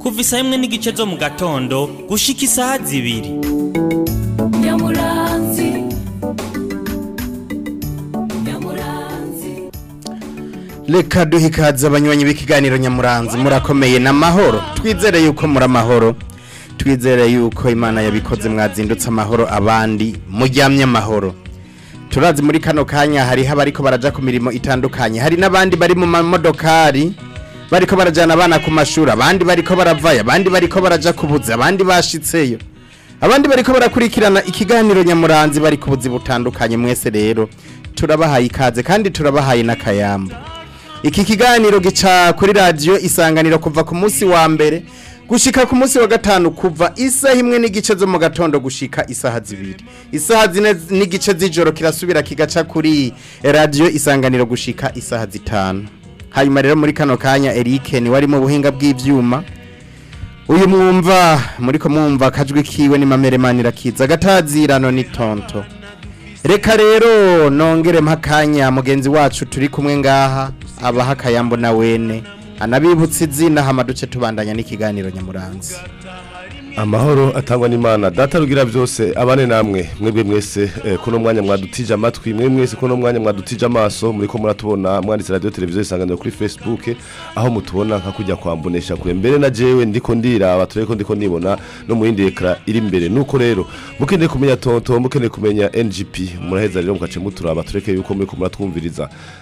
kuva isaha imwe n'igice zo mu gatondo gushyika isaha zibiri reka duhe ikaze abanywanyi b'ikiganiro nyamuranzi murakomeye na n'amahoro twizere yuko muri amahoro twizere yuko imana yabikoze mwazindutse amahoro abandi mujyamye amahoro turazi muri kano kanya hariho abariko barajya ku mirimo itandukanye hari n'abandi bari mu mamodokari bariko barajyana abana ku mashuri abandi bariko baravaya, abandi bariko barajya kubuza abandi bashyitseyo. abandi bariko barakurikirana ikiganiro nyamuranzi bari ku butandukanye mwese rero turabahaye ikaze kandi turabahaye n'akayamba iki kiganiro gica kuri radiyo isanganiro kuva ku munsi wa mbere gushika ku munsi wa gatanu kuva isaha imwe n'igice zo mu gatondo gushika isaha zibiri isaha zine n'igice z'ijoro kirasubira kigaca kuri radiyo isanganiro gushika isaha zitanu hanyuma rero muri kano kanya Eric ni wari mu buhinga bw'ibyuma uyu mwumva muri ko mwumva akajwi kiwe ni mameremani rakiza gatazirano ni tonto reka rero nongere mpakanya mugenzi wacu turi kumwe ngaha abaha akayambo na wene anabibutsa izina hama duce tubandanya n'ikiganiro nyamuranzi amahoro atangwa n'imana data rugira byose abane namwe mwebwe mwese eh, kuno mwanya mwadutije amatwi mwe mwese kuno mwanya mwadutije amaso muri ko muratubona mwanditse radiyo televiziyo isanganiro kuri facebook aho mutubona nka kujya kwambonesha kure mbere na jewe ndiko ndiraba tureko ndiko nibona no mu ekara iri imbere nuko rero mukeneye kumenya tonto mukeneye kumenya ngp muraheza rero mukace muturaba tureke yuko muri ko muratwumviriza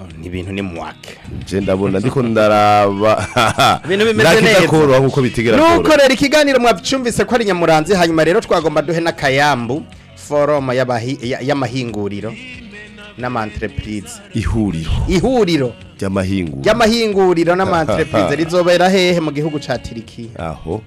oh, ni ibintu ni muwake nje ndabona ndiko ndaraba ibintu bimeze neza koroha nkuko bitigera koroha nuko rero ikiganiro mwabyumvise ko ari nyamuranzi hanyuma rero twagomba duhe n'akayambu foroma y'amahinguriro n'amantreprise ihuriro ihuriro ry'amahinguriro ry'amahinguriro rizobera hehe mu gihugu ca Turkiya aho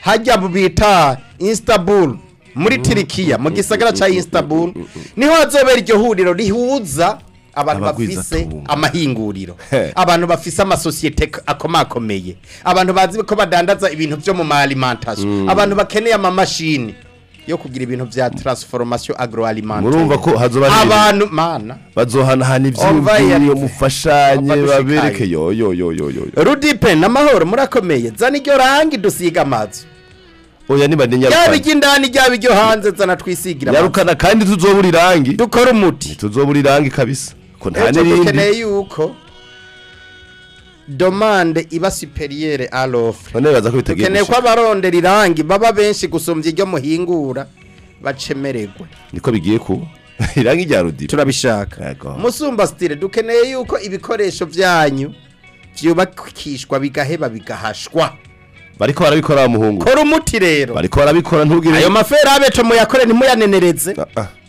hajya bita Istanbul muri Turikiya mu gisagara cya Istanbul niho hazobera iryo huriro rihuza abantu bafise amahinguriro abantu bafise amasosiyete akomakomeye abantu bazi ko badandaza ibintu byo mu malimantasiyo mm. abantu bakeneye amamashini yo kugira ibintu bya taransiforomasiyo agroalimantasiyo murumva ko abantu mana bazohanahana ibyo mufashanye babereke yo yo yo yo yo rudipe n'amahoro murakomeye zana iryo rangi dusiga amazu oya niba ni nyarukana yaba iry'indani ryaba iryo hanze zana twisigira nyarukana kandi tuzobura irangi dukora umuti tuzobura irangi kabisa ariko nta n'irindi dukeneye yuko domande iba superiere a l'offre dukeneye ko abarondera irangi baba benshi gusumbya ibyo muhingura bacemererwe niko bigiye kuba irangi rya rudire turabishaka musumba sitire dukeneye yuko ibikoresho byanyu byubakishwa bigaheba bigahashwa bariko barabikora muhungu kora umuti rero bariko barabikora ntugire ayo mafera abe muyakore ntimuyanenereze ah, ah.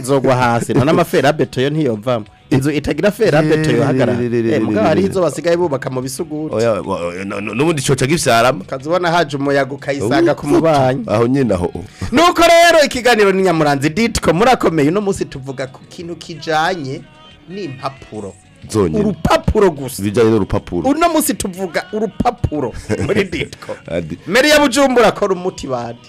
nzogwa hasi na n'amaferabeto yo ntiyovamo inzu itagira ferante tuyihagarara eh, mbwa hariho inzu basigaye bubaka mu bisuguti n'ubundi cyoca gibyaramo ukaza ubona haje umuyaga ukayisanga ku mubanyi aho nyine aho oh. nuko rero ikiganiro ni nyamuranzi ditiko murakomeye uno munsi tuvuga ku kintu kijyanye n'impapuro urupapuro gusa ibijyanye n'urupapuro uno munsi tuvuga urupapuro muri ditiko meri ya bujumbura akora umuti bandi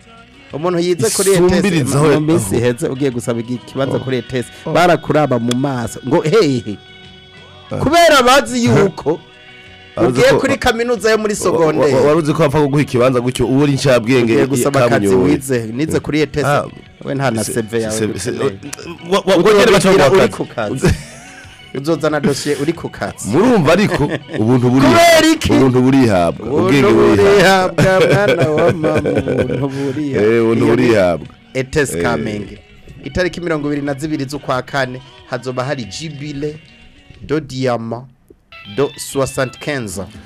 umuntu yize kuri etesi mu minsi iheze ugiye gusaba ikibanza oh. kuri etesi oh. barakuraba mu maso ngo hehe kubera bazi yuko ugiye kuri kaminuza yo muri sogonderi wari uzi ko wapfa kuguha ikibanza gutyo uba uri nshyabwenge gusaba akazi wize nize kuri iyo ah. tese we nta na seve yawe wongere bashobora kuba uzozana dosiye uri ku kazi murumva ariko ubuntu burihabwa ubwenge burihabwa ubuntu burihabwa eh, etesi eh. kamenge itariki mirongo ibiri na zibiri z'ukwa kane hazoba hari jibile do diyama do sowasantikenza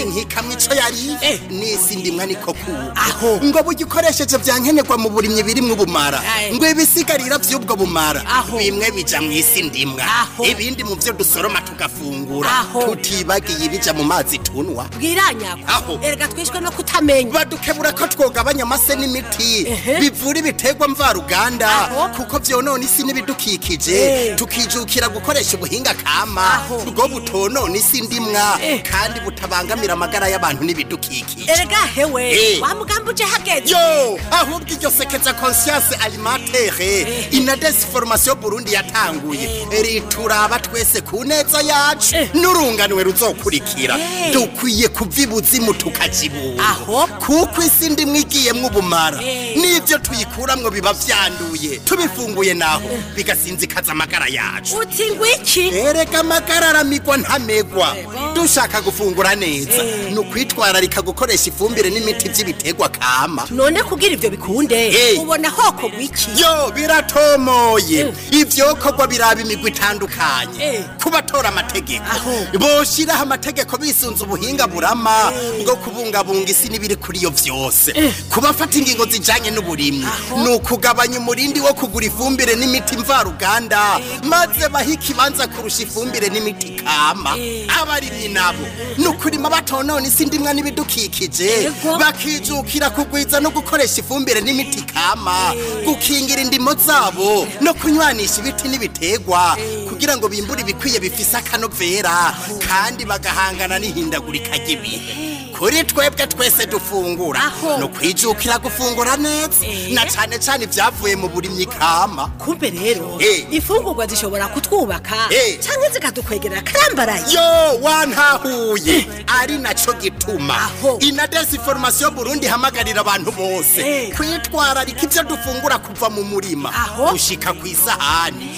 inkikamwe ico yari n'isi eh. ndimwa ni kuba aho ngo bugikoresheje byankenerwa mu burimyi birimwe bumara ngo ibisigarira by’ubwo bumara aho bimwe bijya mu isi ndimwa ibindi mu byo dusoroma tugafungura tutibagiye ibija mu mazi tunwa bwiranyako erega twishwe no kutamenya badukebura ko twogabanya amase n'imiti bivura ibitegwa mvaruganda kuko vyonona isi n'ibidukikije eh. tukijukira gukoresha ubuhinga kama bwo butonona none isi ndimwa eh. kandi butabangamira amagara y'abantu n'ibidukikije erega hewe eh. wa uje hageze yo ahubwo iryo sekeza conscience alimentaire eh. ina Burundi yatanguye rituraba twese ku neza yacu n'urunganwe ruzokurikira dukwiye kuvibuzimu tukajibuka aho kuko isi ndimwe igiyemo ubumara n'ibyo tuyikuramwo biba byanduye tubifunguye naho bigasinzikaza amagara yacu uti ngwiki erega amagara aramigwa nta tutamegwa dushaka gufungura neza eh. ni ukwitwararika gukoresha ifumbire n'imiti by'ibiterwa kama none kugira ibyo bikunde eh. ubona hoko gwiki yo biratomoye eh. ibyo kogwa biraba imigwi itandukanye kubatora amategeko boshiraho amategeko bisunze ubuhinga burama bwo kubungabunga isi n'ibiri kuri iyo byose kubafata ingingo zijyanye n'uburimyi ni ukugabanya umurindi wo kugura ifumbire n'imiti mvaruganda maze bahe ikibanza kurusha ifumbire n'imiti kama Abaririye nabo ni ukurima batonone isi ndimwa n'ibidukikije bakijukira kugwiza no gukoresha ifumbire n'imiti kama eh. gukingira indimo zabo no kunywanisha ibiti n'ibiterwa eh. kugira ngo bimbure ibikwiye bifise akanovera kandi bagahangana n'ihindagurika ry'ibihe eh. kuri twebwe twese dufungura no kwijukira gufungura neza eh. na cyane cyane ibyavuye mu burimyi kama kumbe rero eh. ifungurwa zishobora kutwubaka eh. cyangwa zikadukwegerera karambaraye yo wantahuye ari nacyo gituma inadesi foromasiyo burundi ihamagarira abantu bose kwitwararika ibyo dufungura kuva mu murima gushyika ku isahani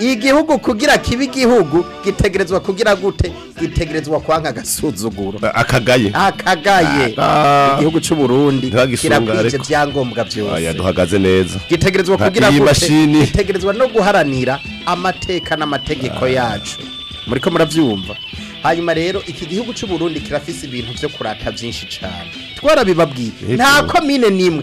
igihugu kugira kibe igihugu gitegerezwa kugira gute gitegerezwa kwanka agasuzuguro akagaye akagaye ah, ah. igihugu cy'u Burundi kirabwije byangombwa byose duhagaze neza gitegerezwa ah, kugira gute gitegerezwa no guharanira amateka n'amategeko yacu muriko muravyumva hanyuma rero iki gihugu cy'u Burundi kirafise ibintu byo kurata byinshi cyane twarabibabwiye nta komine nimwe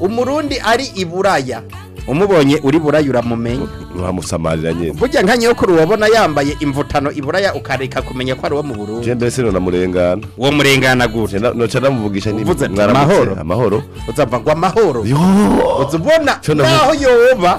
umurundi ari i buraya umubonye uri buraya uramumenya nkamusamarira nyine burya nka nyokuru wabona yambaye imvutano iburaya ukareka kumenya ko ari uwo mu burundi je mbese none murengana uwo murengana gute noca namuvugisha ni amahoro amahoro uzava ngo amahoro uzubona naho yoba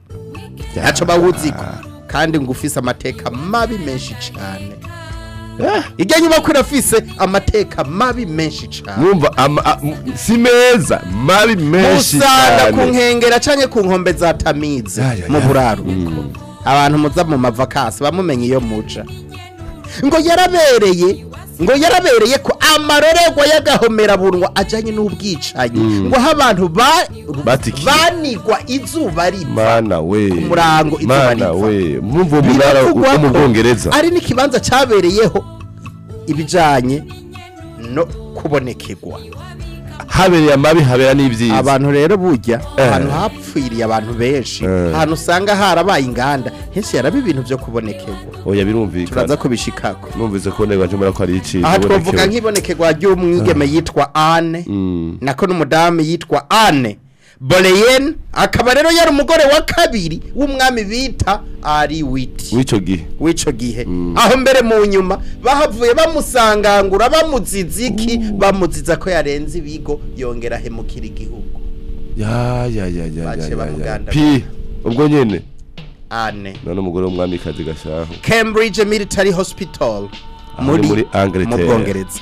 ntacyo bawuziko kandi ngo ufise amateka mabi menshi cyane eh. ijya nyubako irafise amateka mabi menshi cyane si meza mabi menshi cyane usanga ku nkengero cyangwa ku nkombe za tamize mu buraruko mm. abantu muza mu mavakasi bamumenye iyo muca ngo yarabereye ngo yarabereye ko amarorerwa y'agahomerabunwa ajyanye n'ubwicanyi mm. ngo aho abantu banigwa izuba ripfa ku murango izuba ripfa mu bwongereza ari n'ikibanza cyabereyeho ibijyanye no kubonekerwa habereye amabi habera n'ibyiza abantu rero bujya eh. ahantu hapfiriye abantu benshi eh. ahantu usanga harabaye inganda henshi yaraba ibintu byo kubonekerwa oya birumvikana turaza kubishikako numvise ko ntego cyo murako ari ikintu aha twavuga nk'ibonekerwa ry'umwigeme eh. yitwa Anne mm. nako n'umudamu yitwa Anne boreyeni akaba rero yari umugore wa kabiri w'umwami bita ari witi w'icyo gihe w'icyo gihe mm. aho mbere mu nyuma bahavuye bamusangangura bamuziza iki bamuziza ko yarenze ibigo yongera ahemukira igihugu ya ya ya ya ya pi ubwo nyine ane none umugore w'umwami kazi gashaho cambridge military hospital muri mu bwongereza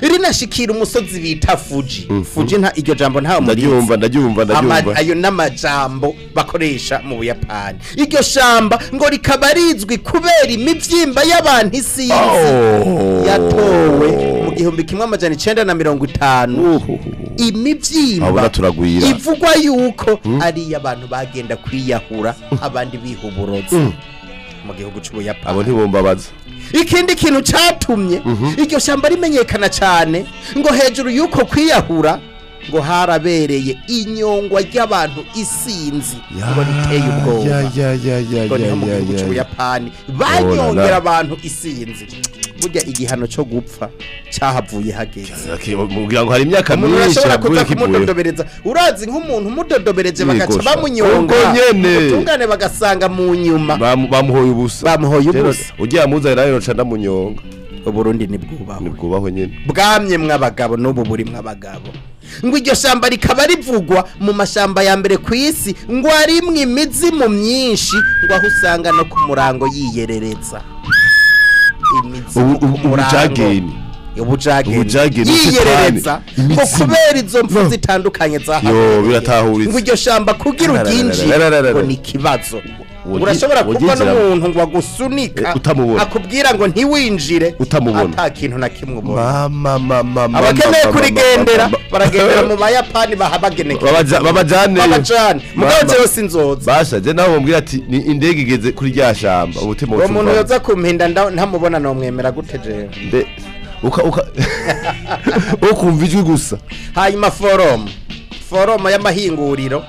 rinashikira umusozi bita mm, fuji fuji nta iryo jambo ntawe ndaryumva ndaryumva ndaryumva ayo n'amajambo bakoresha mu buyapani iryo shamba ngo rikaba rizwi kubera imibyimba y'abantu isinzi oh. yatowe mu gihumbi kimwe amajana icyenda na mirongo itanu imibyimba ivugwa yuko mm. ari iy'abantu bagenda kwiyahura mm. abandi biha uburozi mu gihugu cy'ubuyapani abo ntibumbabaza ikindi kintu cyatumye mhm. iryo shyamba rimenyekana cyane ngo hejuru y'uko kwiyahura ngo harabereye inyongwa ry'abantu isinzi ngo riteye ubwoba ngo ni mu gihugu cy'ubuyapani banyongera abantu isinzi burya igihano cyo gupfa cyahavuye hageze kugira ngo hari imyaka myinshi ashobora kumudodobereza urazi nk'umuntu umudodobereje bagaca bamunyonga ubutungane bagasanga mu nyuma bamuhoye ubusa bamuhoye ubusa ugiye amuzanira rero nca ndamunyonga uburundi ntibwubahwe nyine bwamye mw'abagabo n'ubu buri mw'abagabo ngo iryo shyamba rikaba rivugwa mu mashyamba ya mbere ku isi ngo harimwo imizimu myinshi ngo aho usanga no ku murango yiyerereza ubujageni ubujageni yiyerereza ngo kubera izo mfu zitandukanye zahawe ngo iryo shamba kugira uryinjire ngo ni ikibazo urashobora kuba n'umuntu ngo agusunika eh, akubwira ngo ntiwinjire utamubona nta kintu na kimwe ubona abakeneye kurigendera baragendera mu bayapani bahabageneke babajyane mugabo jyewe sinzoza bashaje nawe bambwira ati ni indege igeze kuri rya shamba umutima uwo muntu yoza kumpinda ntamubona nomwemera gute jewe ukumva ijwi gusa hanyuma foromo foromo y'amahinguriro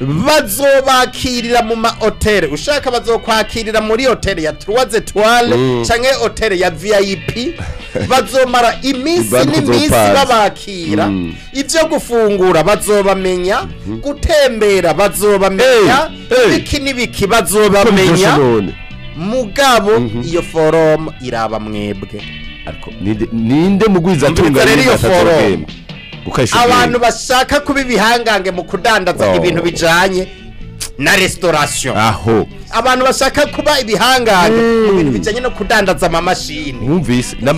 bazobakirira mu ma hoteli ushaka bazokwakirira muri hoteli ya turuwaze tuware mm. cyangwa hoteli ya viyayipi bazomara iminsi n'iminsi babakira mm. ibyo gufungura bazobamenya mhm. gutembera bazobamenya ibiki n'ibiki bazobamenya mugabo mhm. iyo foromo iraba mwebwe ninde mugwiza atunganya iyo foromo abantu bashaka kuba ibihangange mu kudandaza oh. ibintu bijyanye na resitorasiyo aho abantu bashaka kuba ibihangange mu hmm. bintu bijyanye no kudandaza amamashini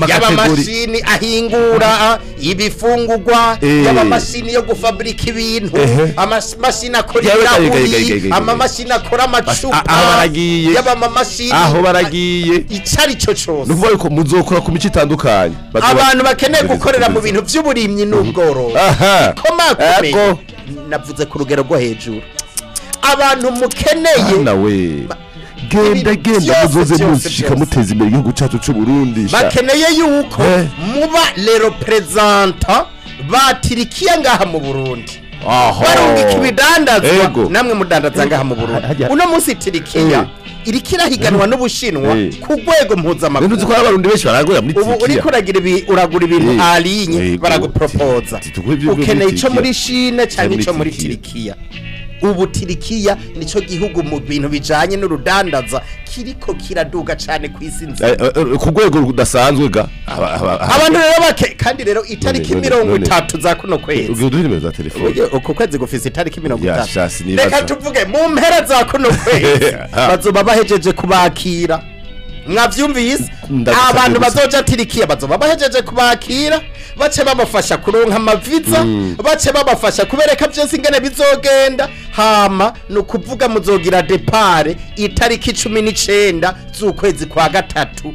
y'amamashini ahingura ibifungurwa eh. y'amamashini yo gufaburika ibintu amamashini akora ibirahuri amamashini akora amacupa y'amamashini aho baragiye icyo ari cyo cyose ni ukuvuga ko muzokora ku mico itandukanye abantu bakeneye gukorera mu bintu by'uburimyi n'ubworozi aha komakome navuze ku rugero rwo hejuru abantu mukeneye genda genda muzoze mushika muteza imbere igihugu cyacu cy'u bakeneye yuko muba lero perezanta batirikiye ngaha mu Burundi barungika ibidandazwa namwe mudandaza ngaha mu Burundi uno munsi tirikiya iriko irahiganwa n'ubushinwa ku rwego mpuzamahanga uzi ko abarundi benshi baragura muri tirikiya ubu uriko uragira ibi uragura ibintu alinye baraguporopoza ukeneye icyo muri shine cyangwa icyo muri tirikiya ubutirikiya nicyo gihugu mu bintu bijyanye n'urudandaza kiriko kiraduga cyane ku isi nzima eh, eh, eh, ku rwego rudasanzwe ga abantu rero bake kandi rero itariki mirongo itatu za kuno kwezi uku kwezi gufise itariki mirongo itatu reka tuvuge mu mpera za kuno kwezi ah. bazoba bahejeje kubakira mwabyumvise abantu bazoja tirikiya bazoba bahejeje kubakira bace babafasha kuronka amaviza mm. bace babafasha kubereka byose ingene bizogenda hama ni ukuvuga muzogira depare itariki cumi n'icyenda z'ukwezi kwa gatatu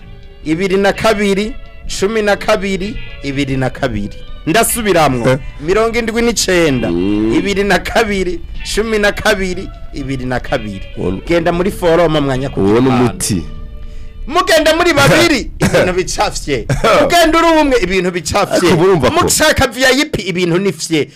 ibiri na kabiri cumi na kabiri ibiri na kabiri ndasubiramo eh. mirongo indwi n'icyenda mm. ibiri na kabiri cumi na kabiri ibiri na kabiri genda muri foroma mwanya ku umuti. mugenda muri babiri ibintu bicafye mugenda uri umwe ibintu bicafye mushaka viyayipi ibintu nifye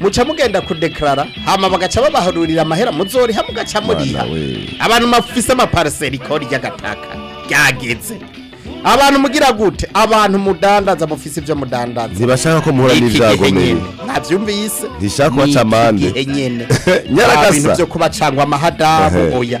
muca mugenda kudekarara hama bagaca babaharurira amahera muzoriha mugaca muriha abantu bafise amapariseri ikori ry'agataka ryageze abantu mugira gute abantu mudandaza mufise ibyo mudandaza ntibashaka ko muhura n'ibyagomeye nabyumvise ntishaka kubaca amande nyaragasa byo kubacangwa amahadamu oya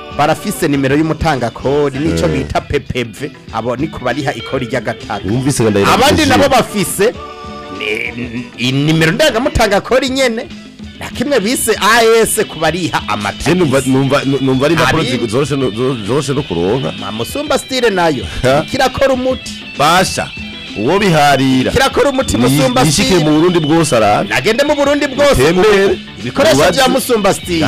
barafise nimero y’umutanga y'umutangakori nicyo eh. bita pepeve abo ni kubariha ikori ry'agatatu abandi nabo bafise nimero ndangamutangakori nyine nta kimwe bise as ku bariha amata numva ari impapuro zoroshye no kuronka nta sitire nayo kirakora umuti basha uwo biharira kirakora umuti musumba sitire yishyike mu burundi bwose arara nagende mu burundi bwose ibikoresho bya musumba sitire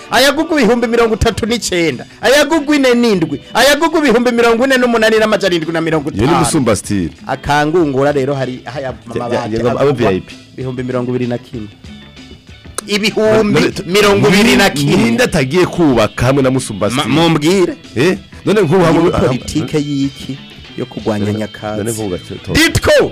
ayagugu ibihumbi mirongo itatu n'icyenda ayagugwa ine n'indwi ayagugwa ibihumbi mirongo ine n'umunani n'amajyana irindwi na mirongo itanu iyo ni musumbasitiri akangungura rero hari amabati ibihumbi mirongo ibiri na kimwe ibihumbi mirongo ibiri na kimwe ninde atagiye kubaka hamwe na musumbasitiri mumbwire eh? none nk'ubu hamwe politike y'iki yo kurwanya nyakatsi ditko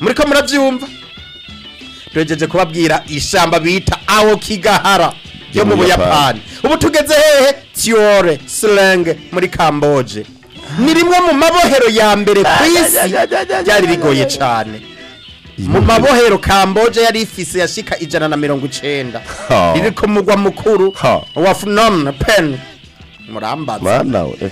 muri ko murabyumva turegeje kubabwira ishyamba bita awo kigahara yo mu buyapani ubu tugeze hehe tiyore silenge muri kamboje ni rimwe mu mabohero ya mbere ku isi ryari rigoye cyane mu mabohero kamboje yari ifise yashika ijana na mirongo icyenda riri ku mugwa mukuru wa funomena peni murambaza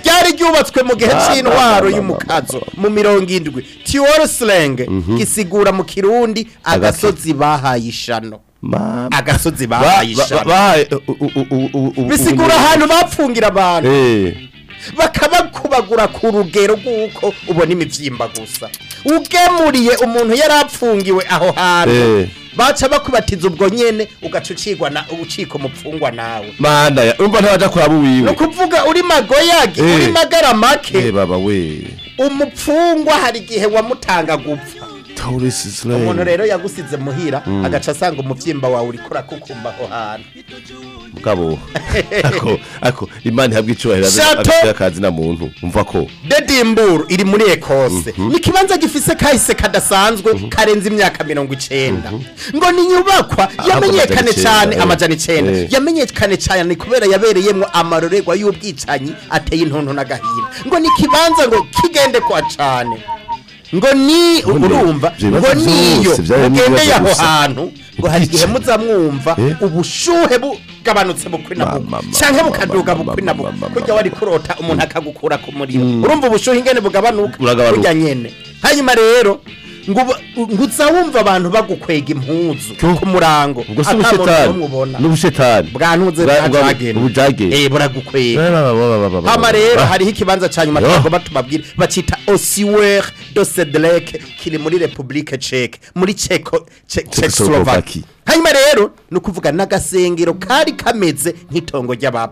byari eh. byubatswe mu gihe cy'intwaro y'umukazo mu mirongo indwi tiworo serenge mhm. isigura mu kirundi agasozi bahaye ishano agasozi bahaye ishano bisigura ahantu bapfungira abantu eh. bakabakubagura ku rugero rw'uko ubona imibyimba gusa ugemuriye umuntu yari apfungiwe aho hantu eh. baca bakubatiza ubwo nyene ugacucirwa na uciko mupfungwa nawe mana ya umva ntabaja kuraba uwiwe no kuvuga uri magoyage uri eh. magara make eh, baba we umupfungwa hari igihe wamutanga gupfa umuntu rero yagusize muhira hmm. agaca asanga umubyimba wawe uri kurakukumba aho hantu bwabo ako imana ihabwa icyubahiro na muntu mva ko dedimburu iri muri ekose mhm. ni ikibanza gifise kahise kadasanzwe mhm. karenze imyaka mirongo icyenda mhm. ngo ni inyubakwa ah, yamenyekane cyane amajana icyenda eh. yamenyekane cyane kubera yabereyemo amarorerwa y'ubwicanyi ateye intuntu n'agahinda ngo ni ikibanza ngo kigende kwa cyane ngo ni urumva ngo niyo mugendeye aho hantu ngo hari igihe muzamwumva eh? ubushuhe bugabanutse bukwi na bukwi cyangwa bukaduga bukwi na bukwi kujya wari kurota umuntu akagukura ku muriro mm. urumva ubushuhe ingene bugabanuka burya nyine hanyuma rero ngo uzawumva abantu bagukwega impunzu ku murango n'ubushetani bwa ntunze bwajagene buragukwega hano rero hariho ikibanza cya nyuma tugomba tubabwire bacita osiweri dosedeleke kiri muri repubulike ceke muri ceko cekislovaki hanyuma rero ni ukuvuga n'agasengero kari kameze nk'itongo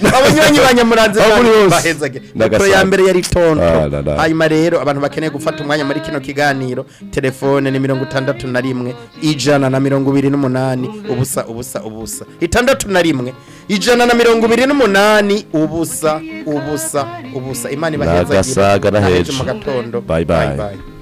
bahezagiye ba nyamuranze bahezagiye ifoto ya mbere yari tonto ah, hanyuma rero abantu bakeneye gufata umwanya muri kino kiganiro telefone ni mirongo itandatu na rimwe ijana na mirongo ibiri n'umunani ubusa ubusa ubusa itandatu na rimwe ijana na mirongo ibiri n'umunani ubusa ubusa ubusa imana ibaheza nagasaga na mu gatondo bayi bayi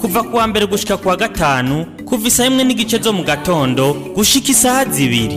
kuva ku wa mbere gushyika ku wa gatanu kuva isaa imwe n'igice zo mu gatondo gushika isaha zibiri